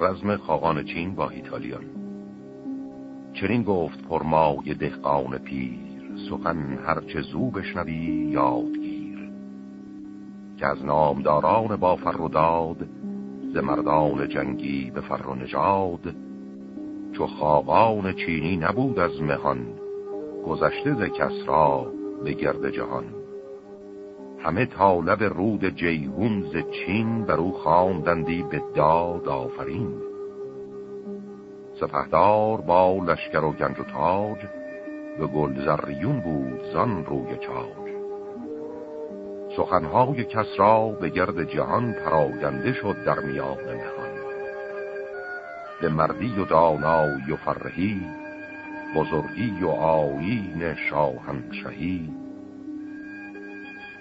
رزم خاقان چین با ایتالیان. چنین گفت پرمای دهقان پیر سخن هرچه زو بشنوی یادگیر. که از نامداران با فروداد ز مردان جنگی به فر و نژاد. چو خاقان چینی نبود از مهان گذشته ز کسرا به گرد جهان. همه طالب رود جیهون ز چین بر او خواندندی به داد آفرین. سپهدار با لشکر و گنج و تاج به گلزریون بود زان روی چاج. سخنهای کس را به گرد جهان پراگنده شد در میان مهان به مردی و دانایی و فرهی بزرگی و آیین شاهنشهی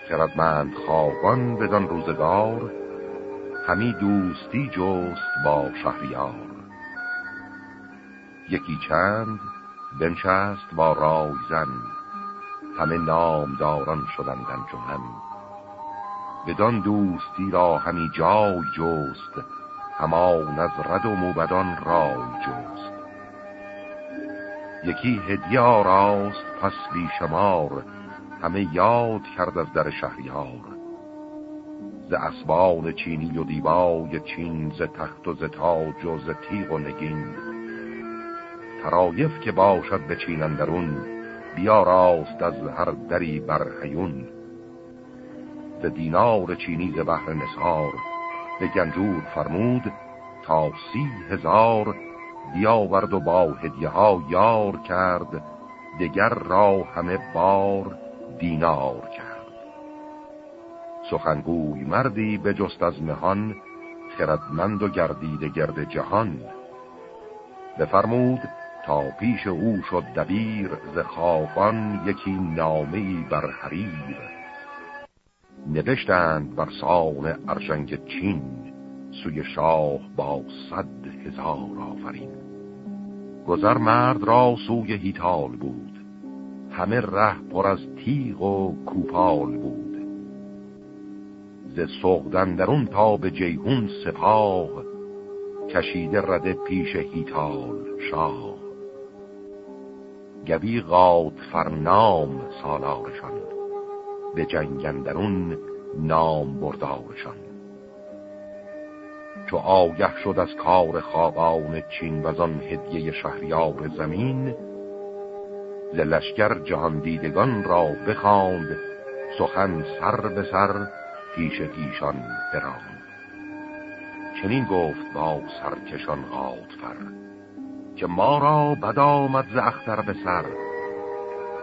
خردمند خواهان بدان روزگار همی دوستی جست با شهریار. یکی چند بنشست با رایزن همه نامداران شدند انجمن بدان دوستی را همی جای جست همان از رد و موبدان رای جست. یکی هدیه آراست پس بیشمار همه یاد کرد از در شهریار. ز اسبان چینی و دیبای چین ز تخت و ز تاج و ز تیغ و نگین. ترایف که باشد به چین اندرون بیا راست از هر دری بر حیون ز دینار چینی ز بحر نسار به گنجور فرمود تا سی هزار بیاورد و با هدیه ها یار کرد دگر را همه بار دینار کرد. سخنگوی مردی به جست از مهان خردمند و گردید گرد جهان. بفرمود تا پیش او شد دبیر ز خاقان یکی نامه بر حریر. نوشتند بر سان ارشنگ چین سوی شاه با صد هزار آفرین. گذر مرد را سوی هیتال بود. همه ره پر از تیغ و کوپال بود. ز سغدن درون تا به جیهون سپاه کشیده رده پیش هیتال شاه. گوی غاد فرنام سالارشان به جنگندرون نام بردارشان. چو آگه شد از کار خاقان چین و آن هدیه شهریار زمین ز لشکر جهان دیدگان را بخواند سخن سر به سر پیش ایشان براند. چنین گفت با سرکشان غادفر که ما را بد آمد ز اختر به سر.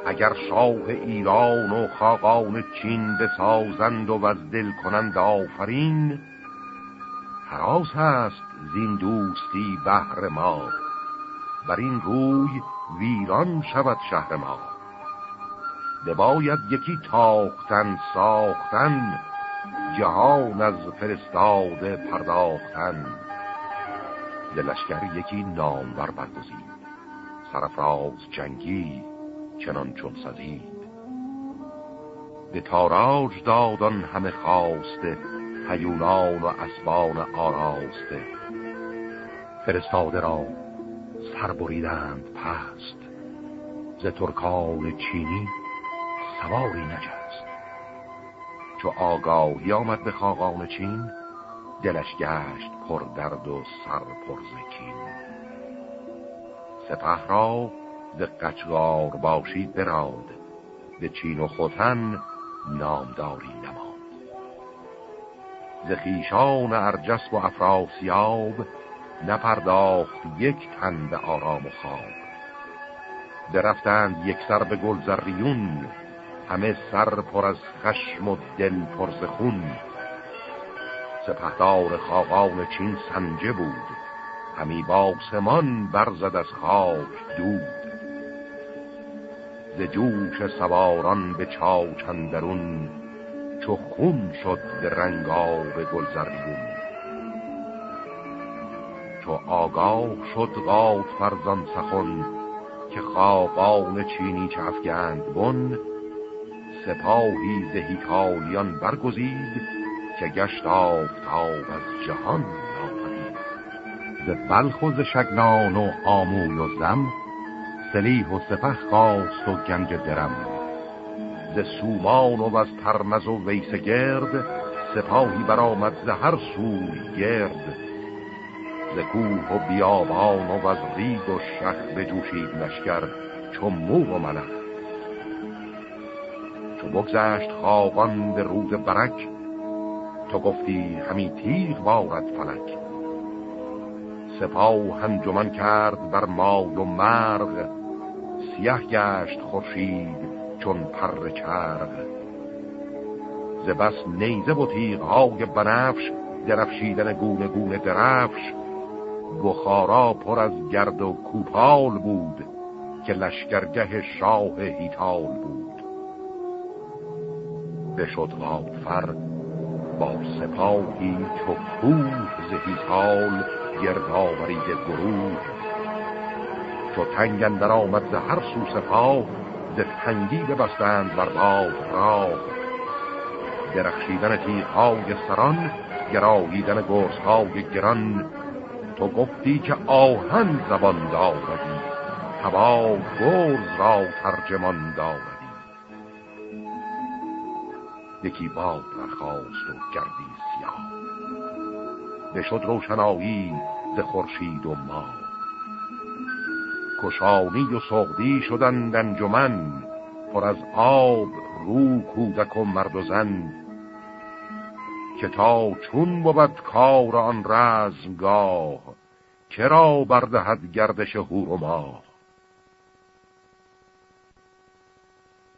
اگر شاه ایران و خاقان چین بسازند و از دل کنند آفرین حراس هست زین دوستی بهر ما. بر این روی ویران شود شهر ما. بباید یکی تاختن ساختن جهان از فرستاده پرداختن. دلشگر یکی نامور برگزید سرفراز جنگی چنان چون سزید. به تاراج دادان همه خواسته هیونان و اسبان آراسته. فرستاده را سر بریدند پست. ز ترکان چینی سواری نجست چو آگاهی آمد به خاقان چین دلش گشت پر درد و سر پر زکین. سپه را ز قچگار باشی براد به چین و خوتن نامداری نماد ز خیشان ارجس و افراسیاب نپرداخت یک تن به آرام و خواب. درفتند یک سر به گلزریون همه سر پر از خشم و دل پر خون. سپهدار خاقان چین سنجه بود همی باسمان برزد از خاک دود. ز جوش سواران به چاچندرون چو خون شد به رنگاب گلزریون چو آگاه شد غاد فرزان سخن که خاقان چینی چفگند بن سپاهی زهیکالیان برگزید که گشت آفتاب از جهان ناپدید ز بلخ و ز شگنان و آموی و زم سلیح و سپه خواست و گنج درم. ز سومان و از ترمز و ویس گرد سپاهی برآمد ز هر سوی گرد. ز کوه و بیابان و از ریگ و شخ بجوشید لشکر چون مو و ملخ چو بگذشت خوابان به روز برک تو گفتی همی تیغ بارد فلک. سپاه هنجمن کرد بر مال و مرغ سیه گشت خورشید چون پر چرغ ز بس نیزه و تیغهای بنفش درفشیدن گونه گونه درفش بخارا پر از گرد و کوپال بود که لشکرگه شاه هیتال بود. بشد غافر با سپاهی چو کوه زهیتال گردآورید گروه. چو تنگ در آمد ز هر سو سپاه ز تنگی ببستند بر باد راه. درخشیدن تیغهای سران گراییدن گرزهای گران تو گفتی که آهن زبان داردی هوا گرز را ترجمان داردی یکی باد برخواست و گردی سیاه. بشد روشنایی ز خورشید و ما کشانی و سغدی شدند انجمن. پر از آب رو کودک و مرد و زن. که تا چون بود کار آن رزمگاه کرا بردهد گردش هور و ماه؟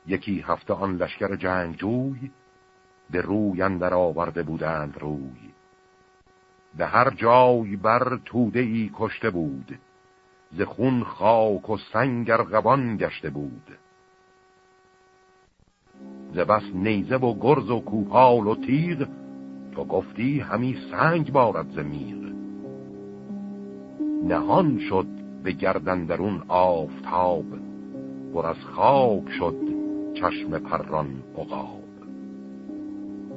یکی هفته آن لشکر جنگجوی به روی اندر آورده بودند روی. به هر جای بر توده ای کشته بود ز خون خاک و سنگر غبان گشته بود. ز بس نیزه و گرز و کوپال و تیغ تو گفتی همی سنگ بارد ز نهان شد به گردن درون آفتاب پر از خاک شد چشم پران عقاب.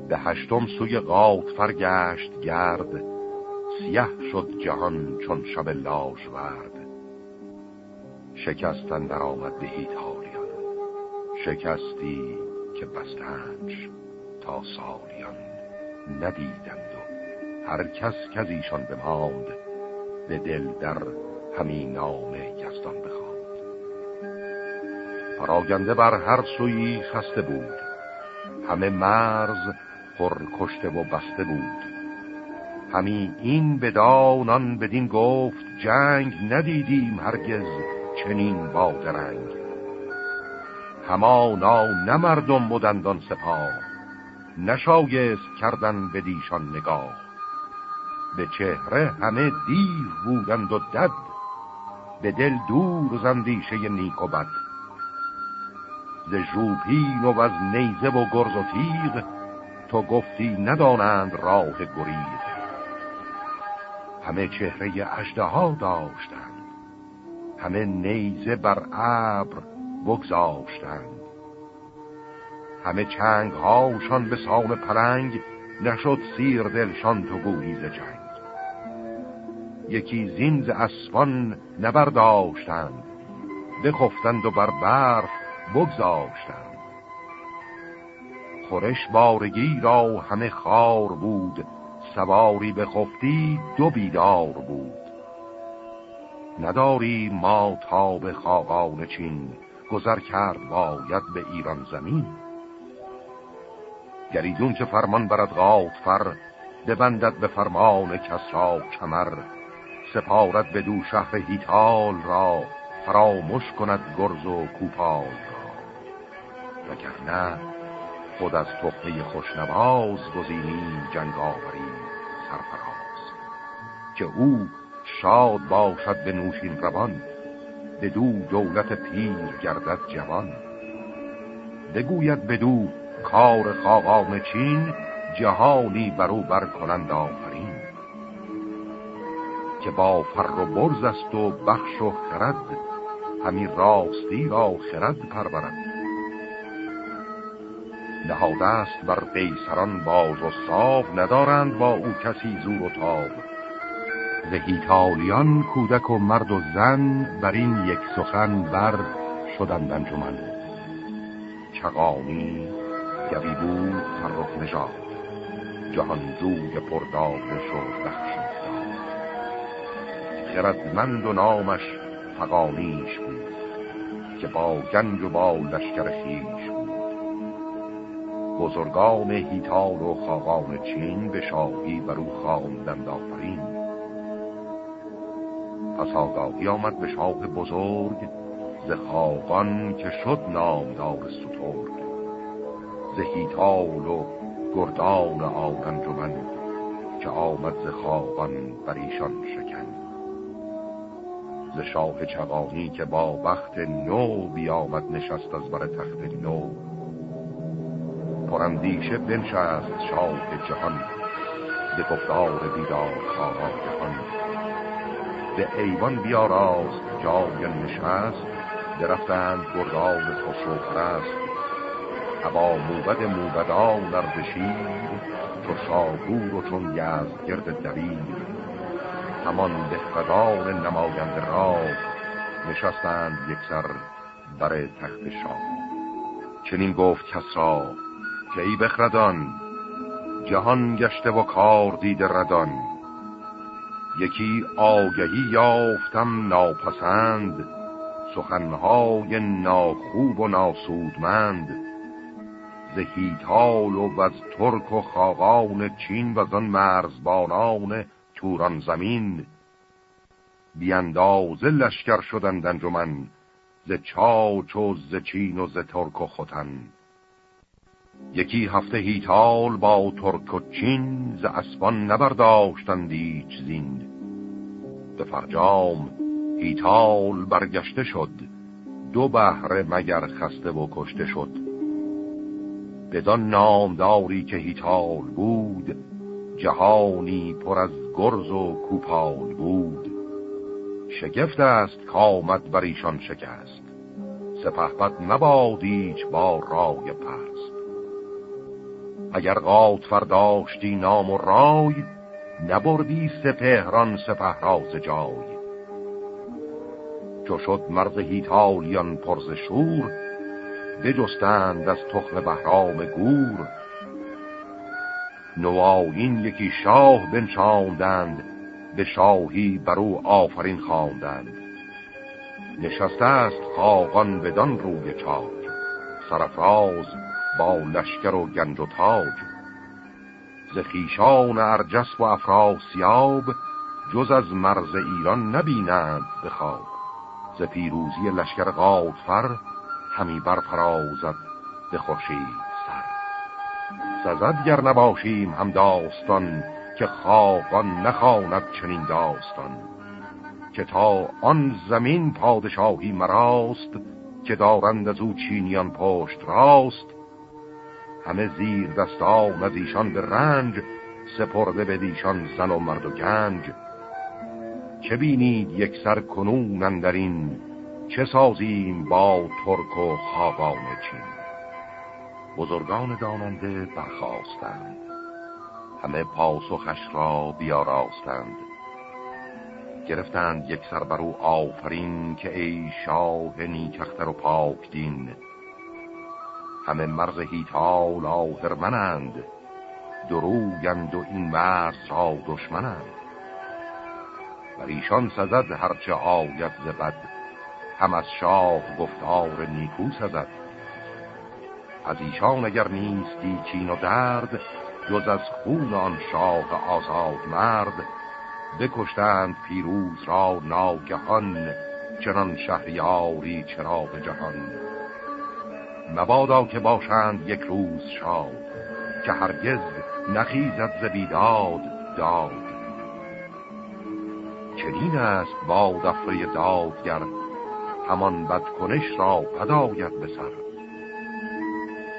به هشتم سوی غاط فرگشت گرد سیه شد جهان چون شب لاش ورد. شکستن در آمد به ایتالیان شکستی که بستنش تا سالیان. ندیدند و هر کس که از ایشان بماند به دل در همین نام یزدان بخواند. پراگنده بر هر سوی خسته بود. همه مرز پر کشته و بسته بود. همی این بدانان بدین گفت جنگ ندیدیم هرگز چنین با درنگ. همانا نه مردم بودندان سپاه. نشایست کردن به دیشان نگاه. به چهره همه دیو بودند و دد به دل دور زندیشه نیک و بد. ز ژوپین و از نیزه و گرز و تیغ تو گفتی ندانند راه گریز. همه چهره ها داشتند همه نیزه بر ابر بگذاشتند. همه چنگ هاشان به سان پلنگ نشد سیر دلشان تو گویز جنگ. یکی زینز اسفان نبرداشتند بخفتند و بر برف بگذاشتند. خورش بارگی را همه خار بود سواری به خفتی دو بیدار بود. نداری ما تا به خاقان چین گذر کرد باید به ایران زمین. گریدون که فرمان برد غاط فر ببندد به فرمان کسرا کمر. سپارت به دو شهر هیتال را فراموش کند گرز و کوپال را. وگرنه خود از تخمه خوشنواز گزینی جنگ آوری سرفراز. که او شاد باشد به نوشین روان به دو دولت پیر گردد جوان. بگوید دو کار خاقان چین جهانی برو بر کنند آفرین. که با فر و برز است و بخش و خرد همین راستی را خرد پرورد. نهاده است بر قیصران باز و صاب ندارند با او کسی زور و تاب. زهیتالیان کودک و مرد و زن بر این یک سخن بر شدند انجمن. چقانی گوی بود فرخ نژاد جهانجوی پردانش و بخشید خردمند و نامش فقانیش بود که با گنج و با لشکر خیش بود. بزرگان هیتال و خاقان چین به شاهی بر او خواندند آفرین. پس آگاهی آمد به شاه بزرگ ز خاقان که شد نامدار سترگ. ز هیتال و گردان آرنجمن که آمد ز خاقان بر ایشان شکن. ز شاه چغانی که با وقت نو بیامد نشست از بر تخت نو. پرندیشه بنشست شاه جهان ز گفتار دیدار خارا جهان. به ایوان بیاراست جای نشست درفتند گردان خسرو پرست. ابا موبد موبدان نردشیر چو شاگور و چون یزد گرد دبیر. همان بهقدان نمایند را نشستند یک سر بر تخت شاه. چنین گفت کس که ای بخردان جهان گشته و کار دیده ردان. یکی آگهی یافتم ناپسند سخنهای ناخوب و ناسودمند. زهیتال و از ترک و خاقان چین و زن مرزبانان توران زمین. بیاندازه لشکر شدند انجمن ز چاچ و ز چین و ز ترک و خوتن یکی هفته هیتال با ترک و چین ز اسبان نبرداشتند ایچ زین. به فرجام هیتال برگشته شد دو بهره مگر خسته و کشته شد. بدان نامداری که هیتال بود جهانی پر از گرز و کوپال بود. شگفت است کامد بر ایشان شکست سپهبد نبادیچ با رای پست. اگر قاط فرداشتی نام و رای نبردی سپهران سپه راز جای. چو شد مرز هیتالیان پرز شور بجستند از تخم بهرام گور. نوایین یکی شاه بنشاندند به شاهی بر او آفرین خواندند. نشسته است خاقان بدان روی چاج سرفراز با لشکر و گنج و تاج. ز خیشان ارجس و افراسیاب جز از مرز ایران نبینند به خواب. ز پیروزی لشکر قاطفر همی برفرازد به خورشید سزد گر نباشیم هم داستان که خاقان نخواند چنین داستان که تا آن زمین پادشاهی مراست که دارند از او چینیان پشت راست همه زیر دستان از ایشان به رنج سپرده به دیشان زن و مرد و گنج. چه بینید یک سر کنون اندرین چه سازیم با ترک و خاقان چین؟ بزرگان داننده برخواستند همه پاسخش را بیاراستند. گرفتند یک سر بر او آفرین که ای شاه نیکختر و پاک دین. همه مرز هیتال آهرمنند. دروگند و این مرز را دشمنند. بر ایشان سزد هرچه آید زبد هم از شاه گفتار نیکو سزد. از ایشان اگر نیستی چین و درد جز از خون آن شاه آزاد مرد بکشتند پیروز را ناگهان چنان شهریاری چراغ جهان. مبادا که باشند یک روز شاد که هرگز نخیزد ز بیداد داد. چنین است با دفره دادگر همان بدکنش را پداید به سر.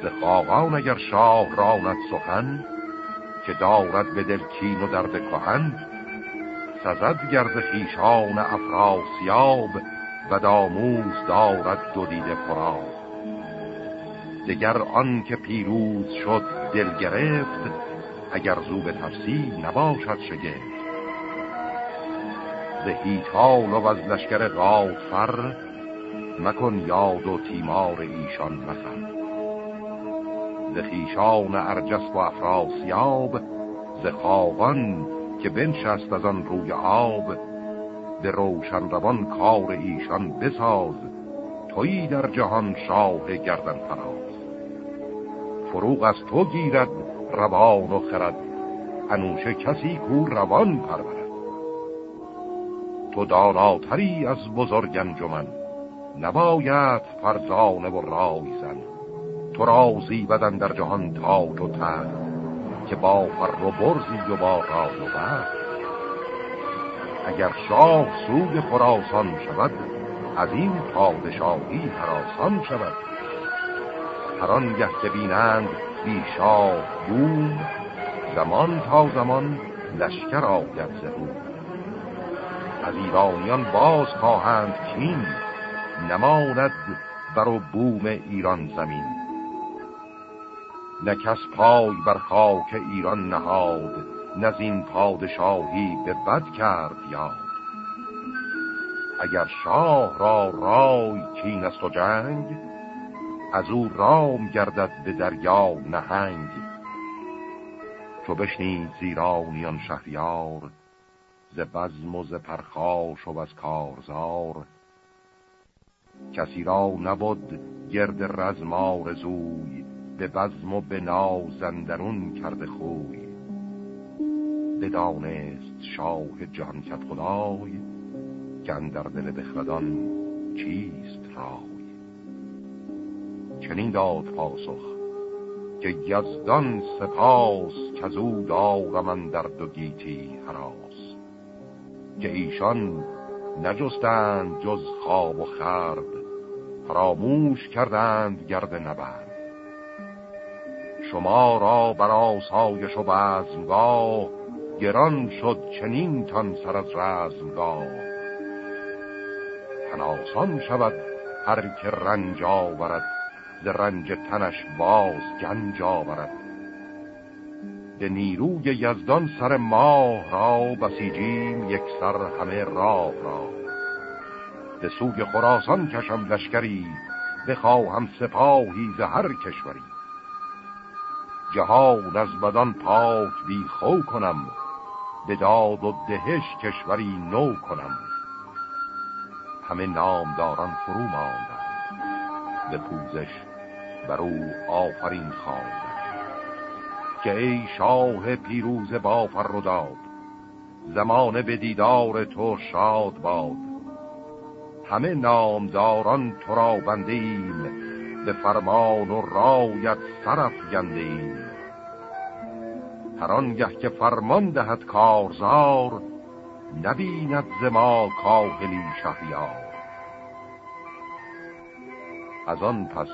ز خاقان اگر شاه راند سخن که دارد به دل کین و درد کهن سزد گرز خیشان افراسیاب و داموز دارد دو دیده فراب دگر آن که پیروز شد دل گرفت اگر زو به تفصیل نباشد شگفت. ز هیتال و از لشکر غافر مکن یاد و تیمار ایشان مخر ز خیشان ارجس و افراسیاب ز خاقان که بنشست از آن روی آب به روشن روان کار ایشان بساز تویی در جهان شاه گردن فراز. فروغ از تو گیرد روان و خرد انوشه کسی کو روان پرورد. تو داناتری از بزرگ انجمن نباید فرزانه و رای زن. تو رازی بدن در جهان تاج و تخت که با فر و برزی و با رای و بخت اگر شاه سوی خراسان شود از این پادشاهی هراسان شود. هر گه که بینند بی شاه بوم زمان تا زمان لشکر آید زهون از ایرانیان باز خواهند کین نماند بر و بوم ایران زمین. نکس پای بر خاک ایران نهاد نزین پادشاهی به بد کرد یاد. اگر شاه را رای کین است و جنگ از او رام گردد به دریا نهنگ. چو بشنید زیرانیان شهریار ز بزم و ز پرخاش و از کارزار کسی را نبود گرد رزمار زوی به بزم و به نازندرون کرده خوی. بدانست شاه جهان کت خدای که در دل بخردان چیست رای. چنین داد پاسخ که یزدان سپاس که زود دارم در دو گیتی حراس. که ایشان نجستند جز خواب و خرد. فراموش کردند گرد نبرد. شما را بر آسایش و بزمگاه گران شد چنین تن سر از رزمگاه. تناسان شود هر که رنج آورد ز رنج تنش باز گنج آورد. به نیروی یزدان سر ماه را بسیجیم یک سر همه راه را. به سوی خراسان کشم لشکری بخواهم سپاهی ز هر کشوری. جهان از بدان پاک بی خو کنم به داد و دهش کشوری نو کنم. همه نامداران فرو ماندند به پوزش بر او آفرین خواند که ای شاه پیروز با فروداد زمان به دیدار تو شاد باد. همه نامداران تو را بندیم به فرمان و رایت سرف گندیم هر آنگه که فرمان دهد کارزار نبیند ز ما کاهلی شهریار. از آن پس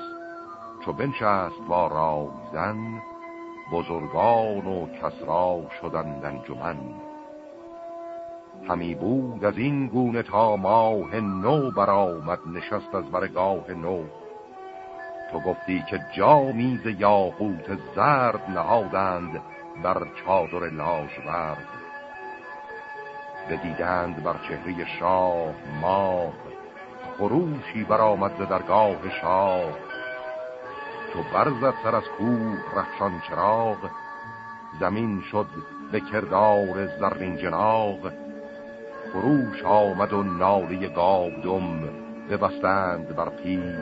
چو بنشست با رایزن بزرگان و کسرا شدند انجمن. همی بود از این گونه تا ماه نو برآمد نشست از برگاه نو. تو گفتی که جامیز یاقوت زرد نهادند بر چادر لاژورد بدیدند بر چهره شاه ماه خروشی برآمد ز درگاه شاه. تو برزد سر از کوه رخشان چراغ. زمین شد به کردار زرین جناغ. خروش آمد و ناله گاب دم ببستند بر پیل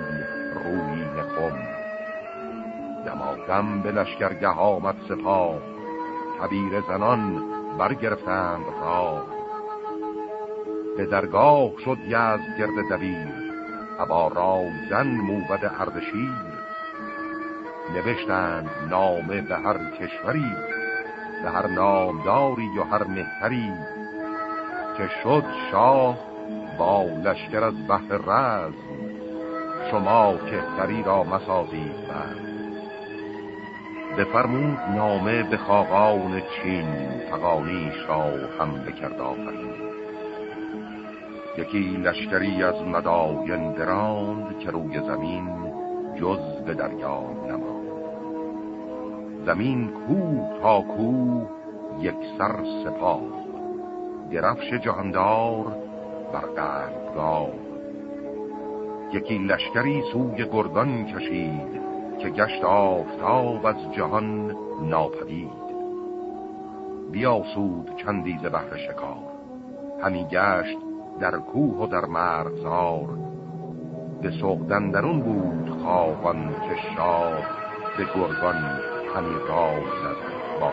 روی نخم دمادم به لشکرگه آمد سپاه. کبیر زنان برگرفتند راه. به درگاه شد یز گرد دبیر. ابا رای زن موبد اردشیر. نوشتند نامه به هر کشوری به هر نامداری و هر مهتری که شد شاه با لشکر از بحر رزم شما کهتری را مسازید بر بفرمود نامه به خاقان چین فقانیش را هم بکرد آفرین. یکی لشکری از مداین دراند که روی زمین جز به دریا نماند. زمین کوه تا کوه یک سر سپاه. درفش جهاندار بر قلبگاه یکی لشکری سوی گردان کشید که گشت آفتاب از جهان ناپدید. بیاسود چندی ز بحر شکار. همی گشت در کوه و در مرغزار. به سوقدن درون بود خواهان که شاه به گرگان همی راه زد با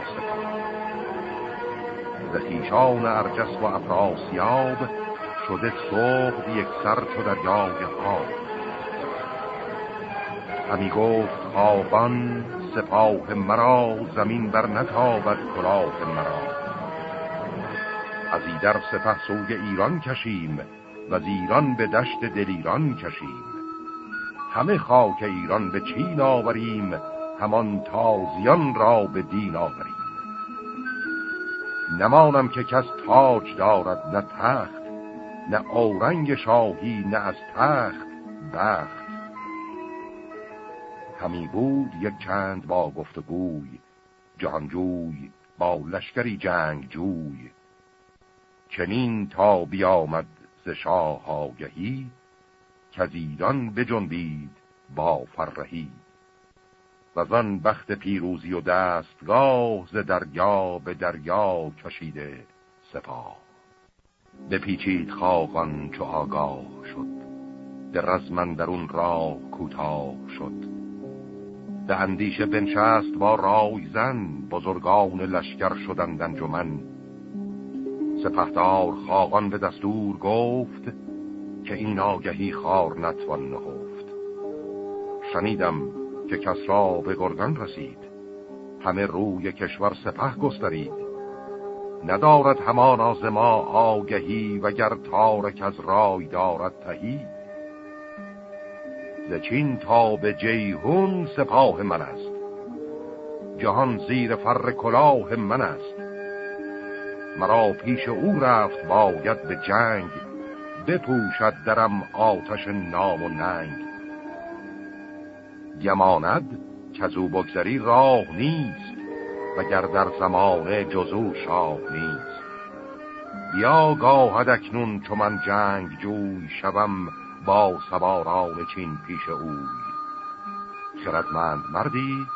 ز خیشان ارجس و افراسیاب شده سوق یک سر چو دریای آب همی گفت خوابان سپاه مرا زمین بر نتابد کلاه مرا. از ایدر سپه سوی ایران کشیم و از ایران به دشت دلیران کشیم. همه خاک ایران به چین آوریم همان تازیان را به دین آوریم. نمانم که کس تاج دارد نه تخت نه اورنگ شاهی نه از تخت بخت. همی بود یک چند با گفتگوی جهانجوی با لشکری جنگ جوی چنین تا بیامد ز شاه آگهی که ایران بجنبید با فرهی. و زن بخت پیروزی و دستگاه ز دریا به دریا کشیده سپاه. بپیچید خاقان چو آگاه شد به رزمن درون راه کوتاه شد. به اندیشه بنشست با رای زن بزرگان لشکر شدند انجمن. سپهدار خاقان به دستور گفت که این آگهی خار نتوان نهفت. شنیدم که کس را به گرگان رسید. همه روی کشور سپه گسترید. ندارد همان از ما آگهی وگر تارک از رای دارد تهی. زچین تا به جیهون سپاه من است. جهان زیر فر کلاه من است. مرا پیش او رفت باید به جنگ بپوشد درم آتش نام و ننگ. گماند که از او بگذری راه نیست وگر در زمان جزو شاه نیست. بیا گاهد اکنون چو من جنگ جوی شوم با سواران چین پیش اوی. خردمند مردی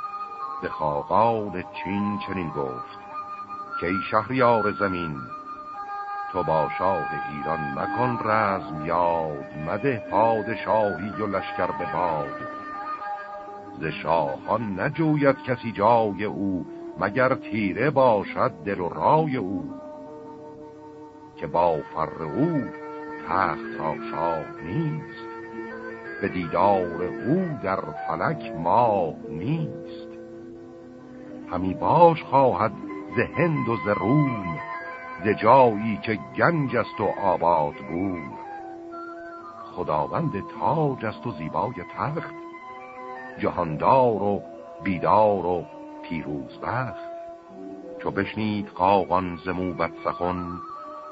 به خاقان چین چنین گفت که ای شهریار زمین تو با شاه ایران مکن رزم یاد مده پادشاهی و لشکر به باد. ز شاهان نجوید کسی جای او مگر تیره باشد دل و رای او. که با فر او تخت را شاه نیست به دیدار او در فلک ماه نیست. همی باش خواهد ز هند و ز روم ز جایی که گنج است و آباد بود خداوند تاج است و زیبای تخت جهاندار و بیدار و پیروز بخت چو بشنید قاقان ز موبت سخن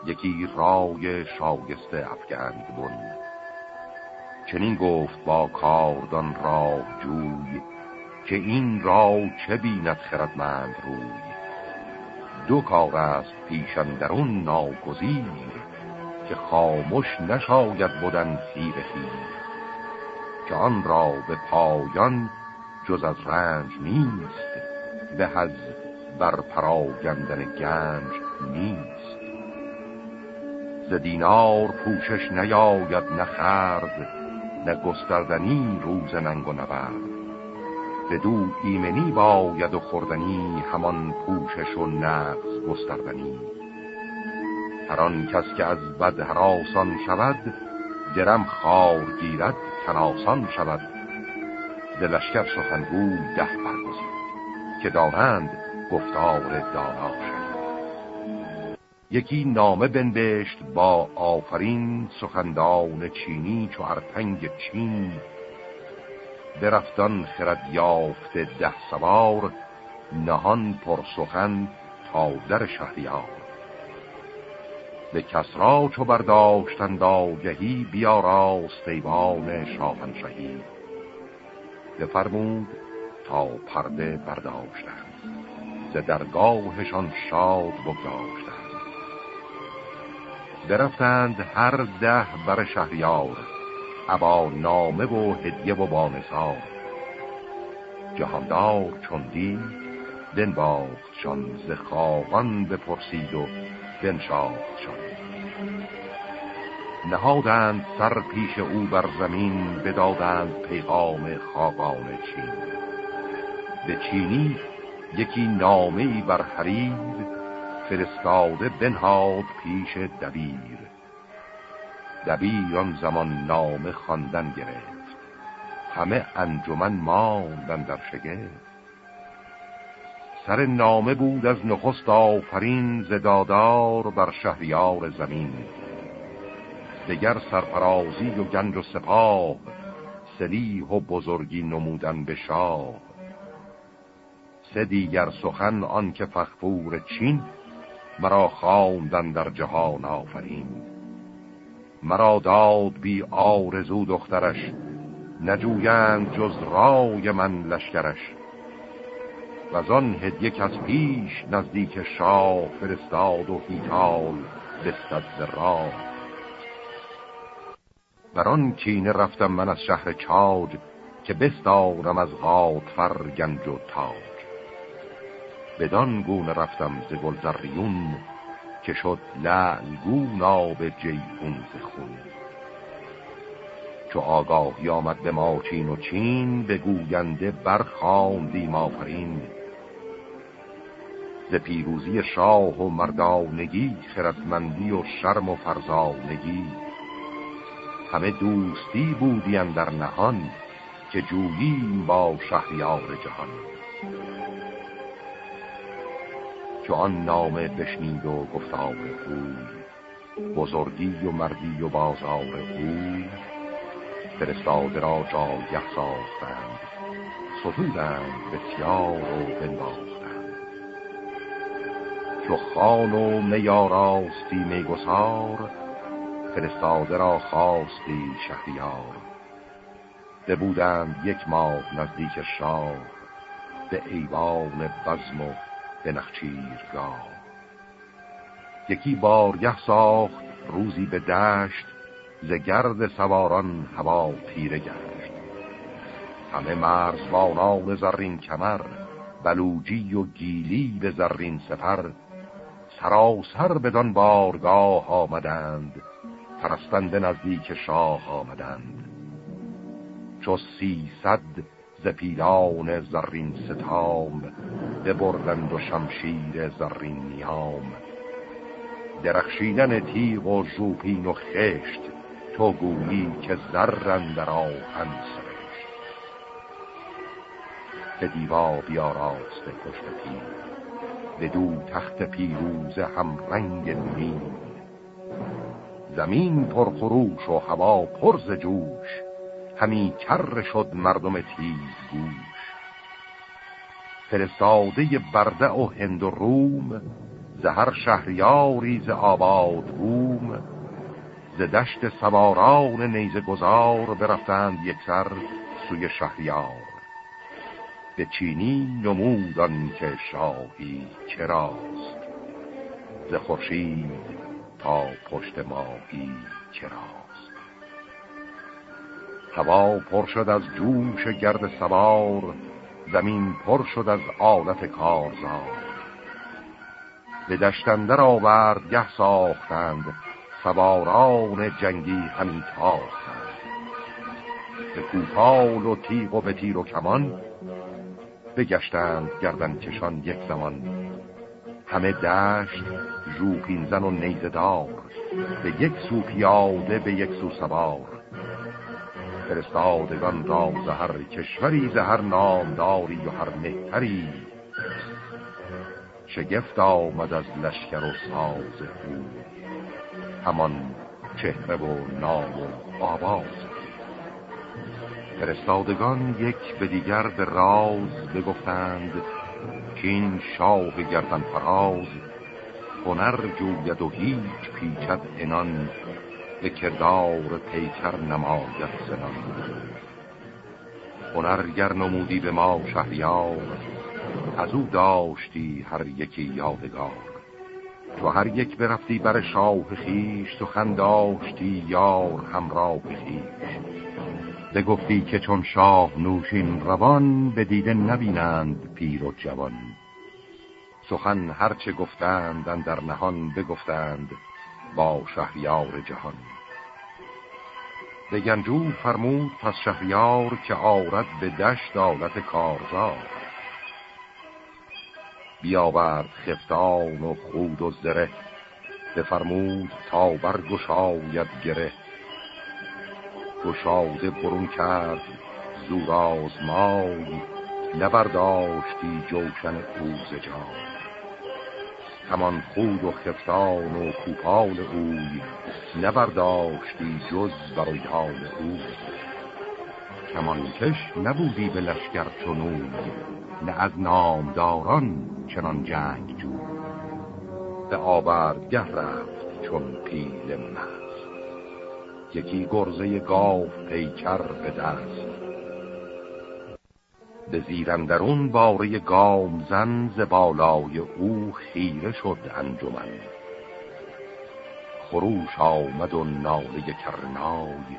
یکی رای شایسته افگند بن. چنین گفت با کاردان را جوی که این را چه بیند خردمند روی. دو کار است پیشن درون ناگزیر که خاموش نشاید بودن خیر خیر. که آن را به پایان جز از رنج نیست به از بر پراگندن گنج نیست. ز دینار پوشش نیاید نخرد نه گستردنی روز ننگ و نبرد. به دو ایمنی باید و خوردنی همان پوشش و نقص گستردنی. هر کس که از بد حراسان شود درم خار گیرد تناسان شود. ز لشکر سخنگوی ده برگزید که دارند گفتار دانا شد یکی نامه بنبشت با آفرین سخندان چینی چو ارتنگ چین. برفتان خرد یافته ده سوار نهان پرسخن تا در شهریار. به کسرا چو برداشتند آگهی بیا راست ایوان شاهنشهی بفرمود تا پرده برداشتند ز درگاهشان شاد بگذاشتند. برفتند هر ده بر شهریار ابا نامه و هدیه و بانسار. جهاندار چون دید بنباختشان ز خواهان بپرسید و بنشاختشان. نهادند سر پیش او بر زمین بدادند پیغام خاقان چین. به چینی یکی نامه بر حریر فرستاده بنهاد پیش دبیر. دبیر آن زمان نامه خواندن گرفت. همه انجمن ماندن در شگفت. سر نامه بود از نخست آفرین زدادار بر شهریار زمین. دگر سرفرازی و گنج و سپاه سلیح و بزرگی نمودن به شاه. سه دیگر سخن آن که فخفور چین مرا خواندن در جهان آفرین. مرا داد بی آرزو دخترش نجویند جز رای من لشکرش. و آن هدیه از پیش نزدیک شاه فرستاد و هیتال بستد راه. بر آن کینه رفتم من از شهر چاج که بستارم از غاطفر گنج و تاج. بدان گونه رفتم ز گلزریون که شد لعلگون آب جیهون ز خون. چو آگاهی آمد به ماچین و چین به گوینده برخاندیم آفرین. ز پیروزی شاه و مردانگی خردمندی و شرم و فرزانگی همه دوستی بودیم در نهان که جوییم با شهریار جهان. چو آن نامه بشنید و گفتار اوی بزرگی و مردی و بازار اوی فرستاده را جایه ساختند ستودند بسیار و بنباختند چو خان و میاراستی میگسار فرستاده را خواستی شهریار. بودند یک ماه نزدیک شاه به ایوان بزم و به نخچیرگاه. یکی بارگه ساخت روزی به دشت ز گرد سواران هوا تیره گشت. همه مرزبانان زرین کمر بلوجی و گیلی به زرین سفر سراسر بدان بارگاه آمدند. پرستنده نزدیک شاه آمدند. چو سیصد ز پیلان زرین ستام ببردند و شمشیر زرین نیام. درخشیدن تیغ و ژوپین و خشت تو گویی که زرن در آهن سرشت. به دیوا بیاراسته پشت تیر به دو تخت پیروز هم رنگ نیم. زمین پرخروش و هوا پرز جوش. همی کر شد مردم تیز گوش. فرستاده برده و هند و روم زهر شهریاری ز آباد بوم ز دشت سواران نیزه گذار برفتند یکسر سوی شهریار. به چینی نمودان که شاهی چراست. ز خورشید پشت ماهی چراست. هوا پر شد از جوش گرد سوار زمین پر شد از آلت کارزار. به دشتندر آورد گه ساختند سواران جنگی همی تاختند. به کوپال و تیغ و به تیر و کمان بگشتند گردن کشان یک زمان. همه دشت ژوپین زن و نیزدار به یک سو پیاده به یک سو سوار. فرستادگان را زهر کشوری زهر نامداری و هر مهتری. شگفت آمد از لشکر و ساز او. همان چهره و نام و آواز. فرستادگان یک به دیگر به راز بگفتند که این شاه گردن فراز هنر جوید و هیچ پیچد انان به کردار پیکر نماید سنان هنرگر نمودی به ما شهریار از او داشتی هر یکی یادگار. تو هر یک برفتی بر شاه خیش سخن داشتی یار همراه خیش. گفتی که چون شاه نوشین روان به دیده نبینند پیر و جوان. سخن هرچه گفتند در نهان بگفتند با شهریار جهان. به گنجور فرمود پس شهریار که آرد به دشت دولت کارزار. بیاورد خفتان و خود و زره بفرمود تا برگشاید گره. گشاده برون کرد زور آزمای نبرداشتی جوشن اوز جای. همان خود و خفتان و کوپال اوی نبرداشتی جز برویان اوی. کش نبودی به لشکر چنوی نه از نامداران چنان جنگ جو به آوردگه رفت چون پیل مست یکی گرزه گاو پیکر به دست. به زیرندرون باره گام زن ز بالای او خیره شد انجمن. خروش آمد و ناله کرنای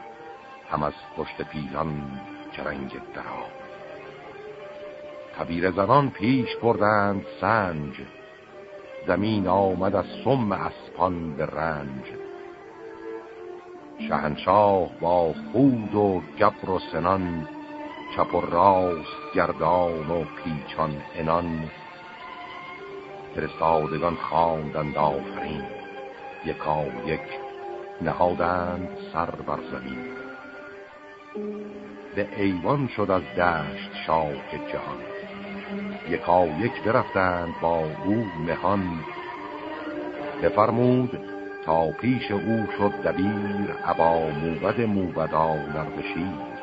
هم از پشت پیلان چرنگ درا. تبیر زنان پیش بردند سنج زمین آمد از سم اسپان به رنج. شهنشاه با خود و گبر و سنان چپ و راست گردان و پیچان انان فرستادگان خواندند آفرین یکا یک نهادند سر بر زمین. به ایوان شد از دشت شاه جهان یکا یک برفتند با او مهان. بفرمود تا پیش او شد دبیر ابا موبد موبدا نردشیر